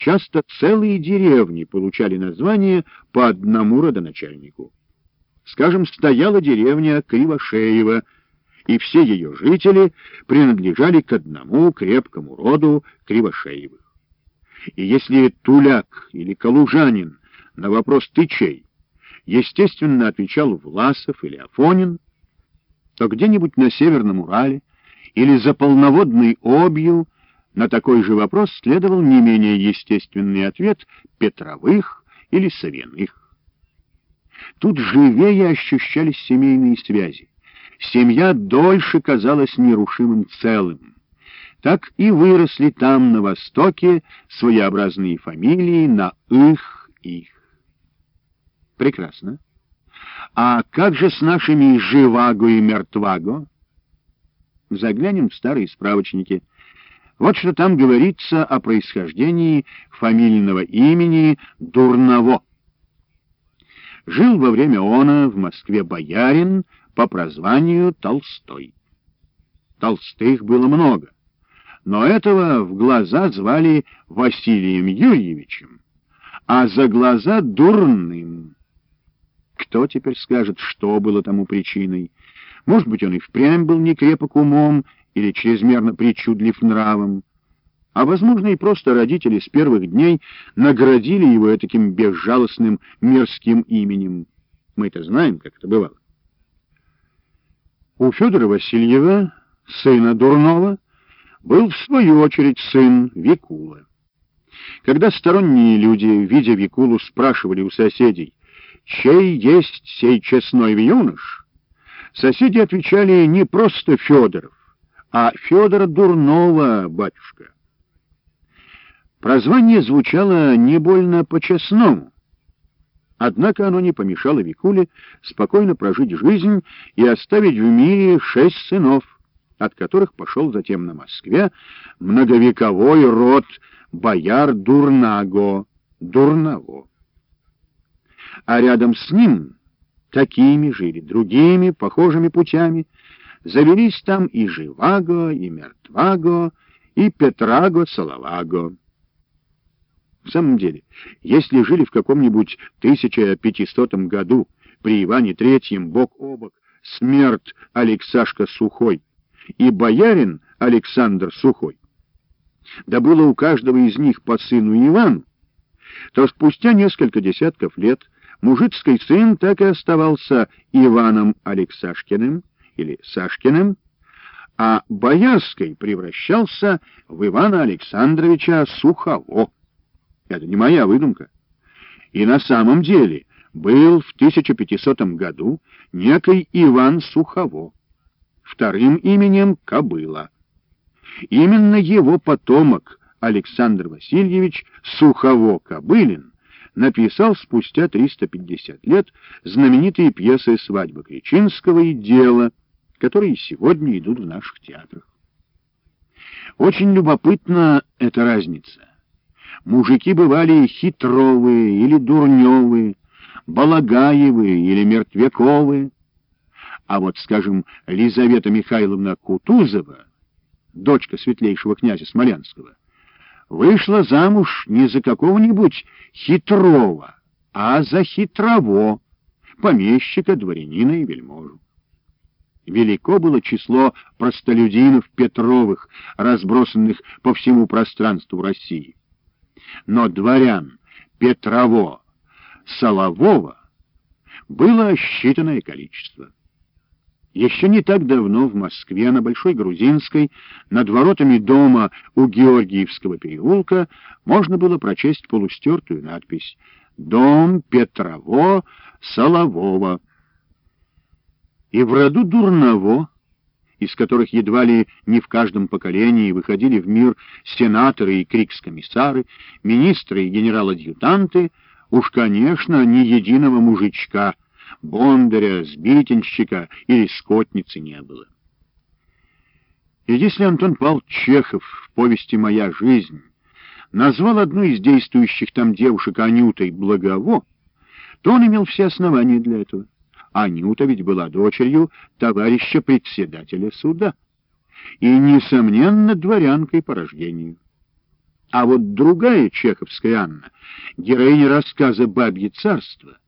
часто целые деревни получали название по одному родоначальнику. Скажем, стояла деревня Кривошеева, и все ее жители принадлежали к одному крепкому роду Кривошеевых. И если туляк или калужанин на вопрос «ты чей?» естественно отвечал Власов или Афонин, то где-нибудь на Северном Урале или за полноводной обью на такой же вопрос следовал не менее естественный ответ Петровых или Савиных. Тут живее ощущались семейные связи. Семья дольше казалась нерушимым целым. Так и выросли там, на Востоке, своеобразные фамилии на «их-их». Прекрасно. А как же с нашими «живаго» и «мертваго»? Заглянем в старые справочники. Вот что там говорится о происхождении фамильного имени Дурново. Жил во время она в Москве боярин по прозванию Толстой. Толстых было много, но этого в глаза звали Василием Юрьевичем, а за глаза — Дурным. Кто теперь скажет, что было тому причиной? Может быть, он и впрямь был не крепок умом или чрезмерно причудлив нравом, а, возможно, и просто родители с первых дней наградили его таким безжалостным мерзким именем. Мы это знаем, как это бывало. У Федора Васильева, сына Дурнова, был в свою очередь сын Викула. Когда сторонние люди, видя Викулу, спрашивали у соседей, чей есть сей честной юнош, соседи отвечали не просто Федоров, а Федора Дурнова, батюшка. Прозвание звучало не больно по-честному, однако оно не помешало Викуле спокойно прожить жизнь и оставить в мире шесть сынов, от которых пошел затем на Москве многовековой род бояр Дурнаго, Дурново а рядом с ним такими же или другими похожими путями завелись там и Живаго, и Мертваго, и Петраго, Салаваго. В самом деле, если жили в каком-нибудь 1500 году при Иване Третьем бок о бок смерть Алексашка Сухой и боярин Александр Сухой, да было у каждого из них по сыну Ивану, то спустя несколько десятков лет мужицкий сын так и оставался Иваном Алексашкиным или Сашкиным, а Боярский превращался в Ивана Александровича Сухово. Это не моя выдумка. И на самом деле был в 1500 году некий Иван Сухово, вторым именем Кобыла. Именно его потомок Александр Васильевич Сухово-Кобылин написал спустя 350 лет знаменитые пьесы «Свадьба Кричинского» и «Дело», которые сегодня идут в наших театрах. Очень любопытна эта разница. Мужики бывали хитровые или дурневые, балагаевые или мертвяковые. А вот, скажем, Лизавета Михайловна Кутузова, дочка светлейшего князя Смолянского, вышла замуж не за какого-нибудь хитрого, а за хитрово, помещика, дворянина и вельможу. Велико было число простолюдинов Петровых, разбросанных по всему пространству России. Но дворян Петрово, Солового было считанное количество. Еще не так давно в Москве, на Большой Грузинской, над воротами дома у Георгиевского переулка, можно было прочесть полустертую надпись «Дом Петрово Солового». И в роду Дурново, из которых едва ли не в каждом поколении выходили в мир сенаторы и крикс-комиссары, министры и генерал-адъютанты, уж, конечно, ни единого мужичка — бондаря, сбитенщика или скотницы не было. И если Антон Павлович Чехов в повести «Моя жизнь» назвал одну из действующих там девушек Анютой Благово, то он имел все основания для этого. Анюта ведь была дочерью товарища председателя суда и, несомненно, дворянкой по рождению. А вот другая чеховская Анна, героиня рассказа «Бабье царство»,